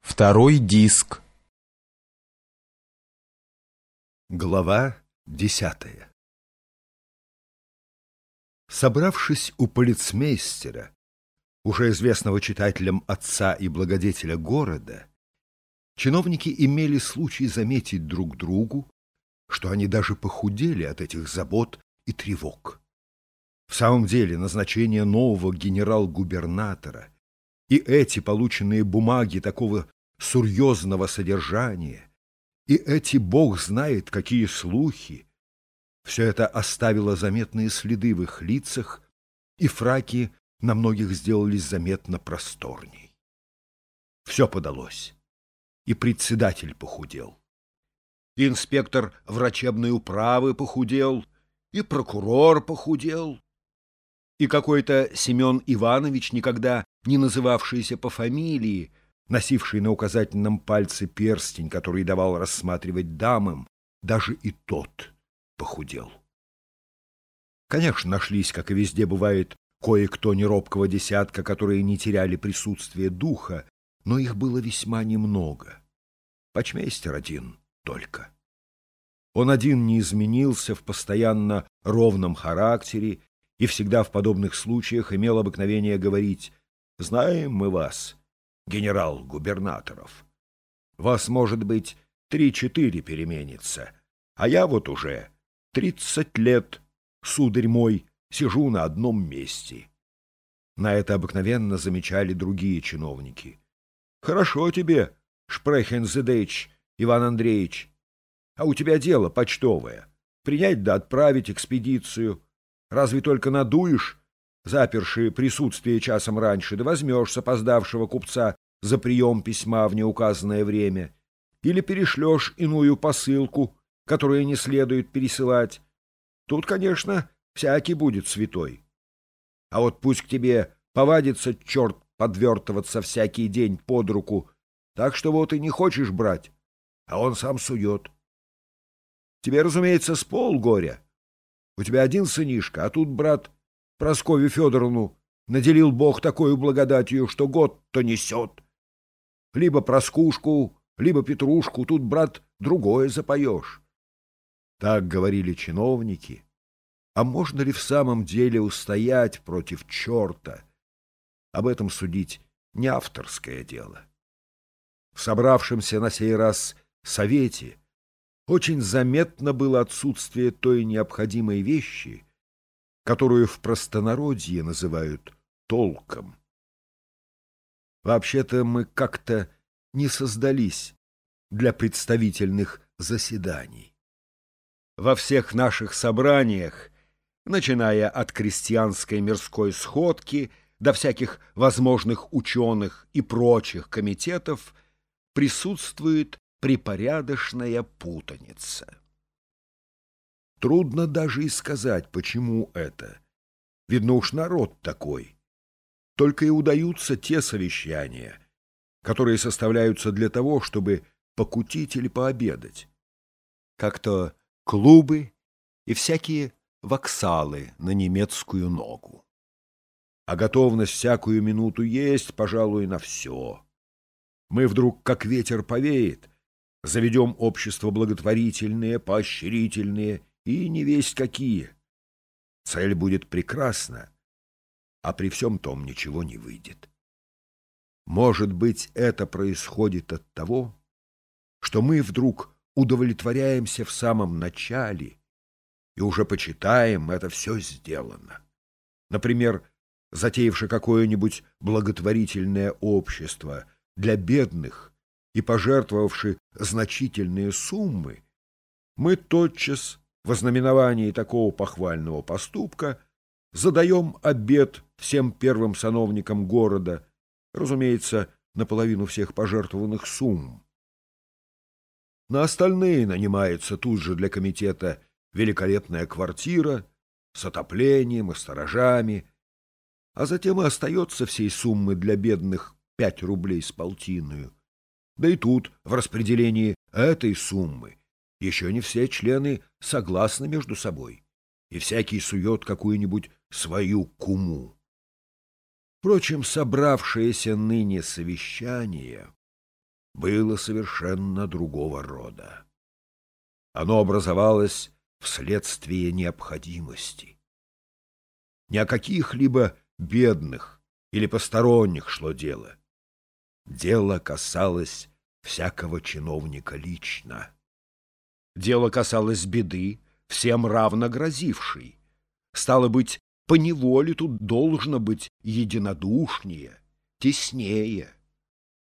Второй диск. Глава десятая Собравшись у полицмейстера, уже известного читателям отца и благодетеля города, чиновники имели случай заметить друг другу, что они даже похудели от этих забот и тревог. В самом деле назначение нового генерал-губернатора и эти полученные бумаги такого серьезного содержания, и эти бог знает какие слухи, все это оставило заметные следы в их лицах, и фраки на многих сделались заметно просторней. Все подалось, и председатель похудел, и инспектор врачебной управы похудел, и прокурор похудел, и какой-то Семен Иванович, никогда не называвшийся по фамилии, носивший на указательном пальце перстень, который давал рассматривать дамам, даже и тот похудел. Конечно, нашлись, как и везде бывает, кое-кто неробкого десятка, которые не теряли присутствие духа, но их было весьма немного. Почмейстер один только. Он один не изменился в постоянно ровном характере и всегда в подобных случаях имел обыкновение говорить «Знаем мы вас, генерал-губернаторов. Вас, может быть, три-четыре переменится, а я вот уже тридцать лет, сударь мой, сижу на одном месте». На это обыкновенно замечали другие чиновники. «Хорошо тебе, Шпрехензедейч, Иван Андреевич, а у тебя дело почтовое. Принять да отправить экспедицию. Разве только надуешь, заперши присутствие часом раньше, да возьмешь с опоздавшего купца за прием письма в неуказанное время, или перешлешь иную посылку, которую не следует пересылать. Тут, конечно, всякий будет святой. А вот пусть к тебе повадится черт подвертываться всякий день под руку, так что вот и не хочешь брать, а он сам сует. Тебе, разумеется, с полгоря. У тебя один сынишка, а тут, брат, Прасковью Федоровну наделил Бог такой благодатью, что год-то несет. Либо Проскушку, либо Петрушку, тут, брат, другое запоешь. Так говорили чиновники. А можно ли в самом деле устоять против черта? Об этом судить не авторское дело. В собравшемся на сей раз совете очень заметно было отсутствие той необходимой вещи, которую в простонародье называют толком. Вообще-то мы как-то не создались для представительных заседаний. Во всех наших собраниях, начиная от крестьянской мирской сходки до всяких возможных ученых и прочих комитетов, присутствует припорядочная путаница. Трудно даже и сказать, почему это. Видно уж народ такой. Только и удаются те совещания, которые составляются для того, чтобы покутить или пообедать. Как-то клубы и всякие воксалы на немецкую ногу. А готовность всякую минуту есть, пожалуй, на все. Мы вдруг, как ветер повеет, заведем общество благотворительные, поощрительные и не весть какие. Цель будет прекрасна, а при всем том ничего не выйдет. Может быть, это происходит от того, что мы вдруг удовлетворяемся в самом начале и уже почитаем, это все сделано. Например, затеявши какое-нибудь благотворительное общество для бедных и пожертвовавши значительные суммы, мы тотчас в ознаменовании такого похвального поступка задаем обед всем первым сановникам города, разумеется, наполовину всех пожертвованных сумм. На остальные нанимается тут же для комитета великолепная квартира с отоплением и сторожами, а затем и остается всей суммы для бедных пять рублей с полтиною. Да и тут, в распределении этой суммы, еще не все члены согласны между собой, и всякий сует какую-нибудь свою куму. Впрочем, собравшееся ныне совещание было совершенно другого рода. Оно образовалось вследствие необходимости. Не о каких-либо бедных или посторонних шло дело. Дело касалось всякого чиновника лично. Дело касалось беды, всем равно грозившей. Стало быть, поневоле тут должно быть единодушнее, теснее.